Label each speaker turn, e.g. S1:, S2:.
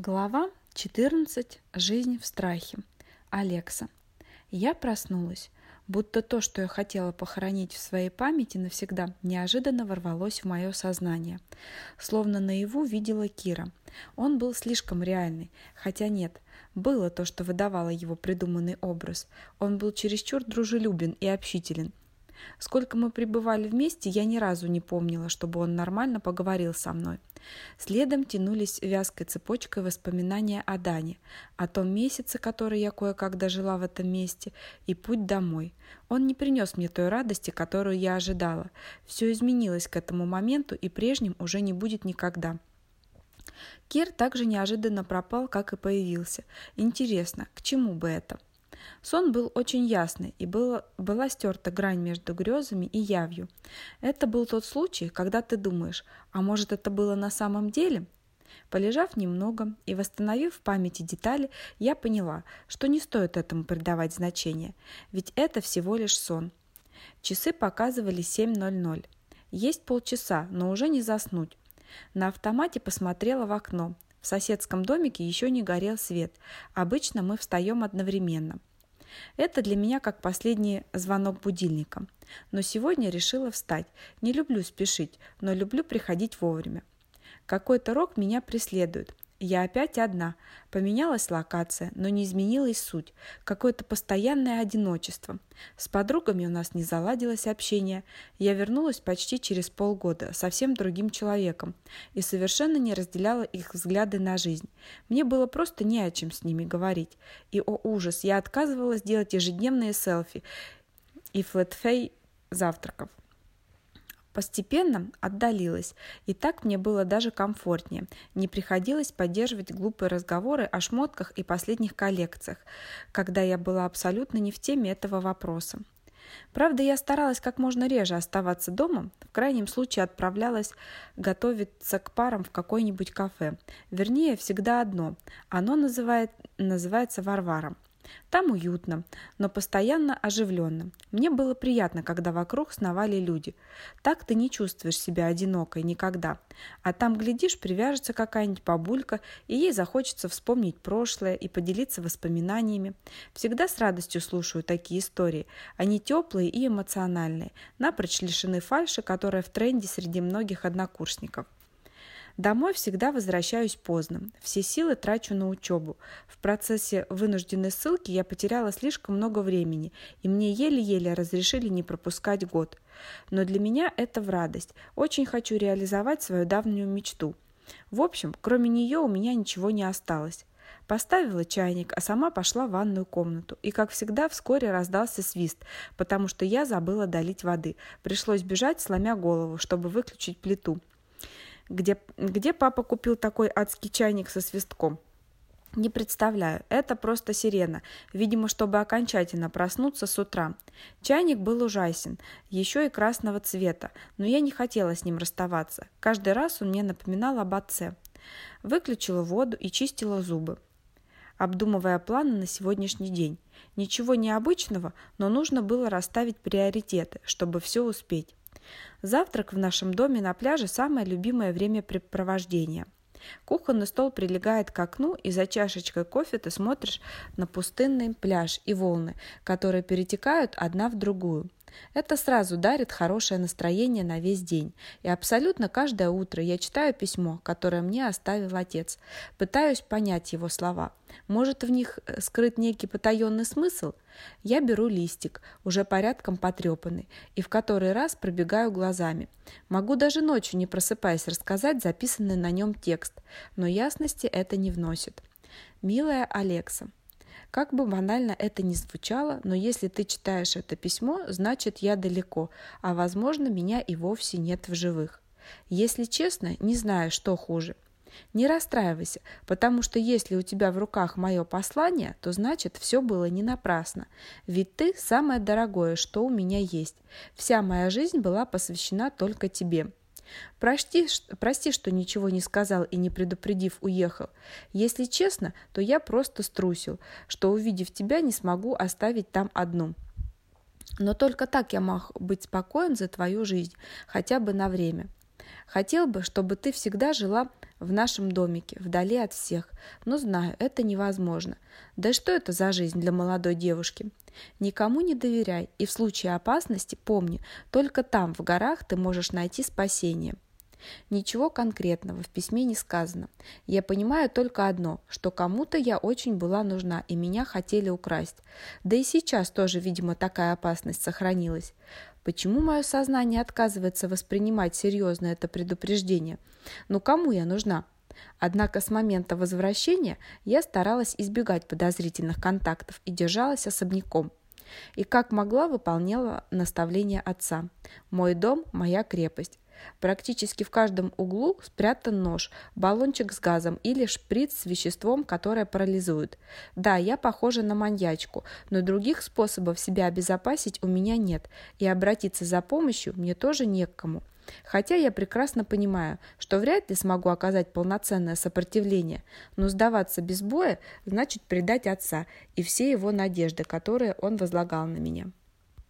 S1: Глава 14. Жизнь в страхе. Алекса. Я проснулась, будто то, что я хотела похоронить в своей памяти навсегда, неожиданно ворвалось в мое сознание. Словно наяву видела Кира. Он был слишком реальный, хотя нет, было то, что выдавало его придуманный образ. Он был чересчур дружелюбен и общителен, Сколько мы пребывали вместе, я ни разу не помнила, чтобы он нормально поговорил со мной. Следом тянулись вязкой цепочкой воспоминания о Дане, о том месяце, который я кое-как дожила в этом месте, и путь домой. Он не принес мне той радости, которую я ожидала. Все изменилось к этому моменту, и прежним уже не будет никогда. Кир также неожиданно пропал, как и появился. Интересно, к чему бы это? Сон был очень ясный, и было, была стерта грань между грезами и явью. Это был тот случай, когда ты думаешь, а может это было на самом деле? Полежав немного и восстановив в памяти детали, я поняла, что не стоит этому придавать значение, ведь это всего лишь сон. Часы показывали 7.00. Есть полчаса, но уже не заснуть. На автомате посмотрела в окно. В соседском домике еще не горел свет. Обычно мы встаем одновременно. Это для меня как последний звонок будильника. Но сегодня решила встать. Не люблю спешить, но люблю приходить вовремя. Какой-то рок меня преследует. Я опять одна. Поменялась локация, но не изменилась суть. Какое-то постоянное одиночество. С подругами у нас не заладилось общение. Я вернулась почти через полгода, совсем другим человеком, и совершенно не разделяла их взгляды на жизнь. Мне было просто не о чем с ними говорить. И, о ужас, я отказывалась делать ежедневные селфи и флетфей завтраков. Постепенно отдалилась, и так мне было даже комфортнее. Не приходилось поддерживать глупые разговоры о шмотках и последних коллекциях, когда я была абсолютно не в теме этого вопроса. Правда, я старалась как можно реже оставаться дома, в крайнем случае отправлялась готовиться к парам в какое-нибудь кафе. Вернее, всегда одно. Оно называет, называется Варваром. Там уютно, но постоянно оживленно. Мне было приятно, когда вокруг сновали люди. Так ты не чувствуешь себя одинокой никогда. А там, глядишь, привяжется какая-нибудь бабулька, и ей захочется вспомнить прошлое и поделиться воспоминаниями. Всегда с радостью слушаю такие истории. Они теплые и эмоциональные, напрочь лишены фальши, которая в тренде среди многих однокурсников. Домой всегда возвращаюсь поздно. Все силы трачу на учебу. В процессе вынужденной ссылки я потеряла слишком много времени, и мне еле-еле разрешили не пропускать год. Но для меня это в радость. Очень хочу реализовать свою давнюю мечту. В общем, кроме нее у меня ничего не осталось. Поставила чайник, а сама пошла в ванную комнату. И, как всегда, вскоре раздался свист, потому что я забыла долить воды. Пришлось бежать, сломя голову, чтобы выключить плиту где, где папа купил такой адский чайник со свистком. Не представляю, это просто сирена, видимо, чтобы окончательно проснуться с утра. Чайник был ужасен, еще и красного цвета, но я не хотела с ним расставаться. Каждый раз он мне напоминал об отце. Выключила воду и чистила зубы, обдумывая планы на сегодняшний день. Ничего необычного, но нужно было расставить приоритеты, чтобы все успеть. Завтрак в нашем доме на пляже – самое любимое времяпрепровождение. Кухонный стол прилегает к окну, и за чашечкой кофе ты смотришь на пустынный пляж и волны, которые перетекают одна в другую. Это сразу дарит хорошее настроение на весь день. И абсолютно каждое утро я читаю письмо, которое мне оставил отец. Пытаюсь понять его слова. Может, в них э, скрыт некий потаенный смысл? Я беру листик, уже порядком потрепанный, и в который раз пробегаю глазами. Могу даже ночью, не просыпаясь, рассказать записанный на нем текст, но ясности это не вносит. «Милая Алекса, как бы банально это ни звучало, но если ты читаешь это письмо, значит я далеко, а возможно меня и вовсе нет в живых. Если честно, не знаю, что хуже. Не расстраивайся, потому что если у тебя в руках мое послание, то значит все было не напрасно. Ведь ты самое дорогое, что у меня есть. Вся моя жизнь была посвящена только тебе. Прости, прости, что ничего не сказал и не предупредив уехал. Если честно, то я просто струсил, что увидев тебя не смогу оставить там одну. Но только так я мог быть спокоен за твою жизнь, хотя бы на время. Хотел бы, чтобы ты всегда жила в нашем домике, вдали от всех. Но знаю, это невозможно. Да что это за жизнь для молодой девушки? Никому не доверяй, и в случае опасности помни, только там, в горах, ты можешь найти спасение. Ничего конкретного в письме не сказано. Я понимаю только одно, что кому-то я очень была нужна, и меня хотели украсть. Да и сейчас тоже, видимо, такая опасность сохранилась. Почему мое сознание отказывается воспринимать серьезно это предупреждение? Ну кому я нужна? Однако с момента возвращения я старалась избегать подозрительных контактов и держалась особняком. И как могла выполняла наставления отца. Мой дом – моя крепость. Практически в каждом углу спрятан нож, баллончик с газом или шприц с веществом, которое парализует. Да, я похожа на маньячку, но других способов себя обезопасить у меня нет, и обратиться за помощью мне тоже не к кому. Хотя я прекрасно понимаю, что вряд ли смогу оказать полноценное сопротивление, но сдаваться без боя значит предать отца и все его надежды, которые он возлагал на меня.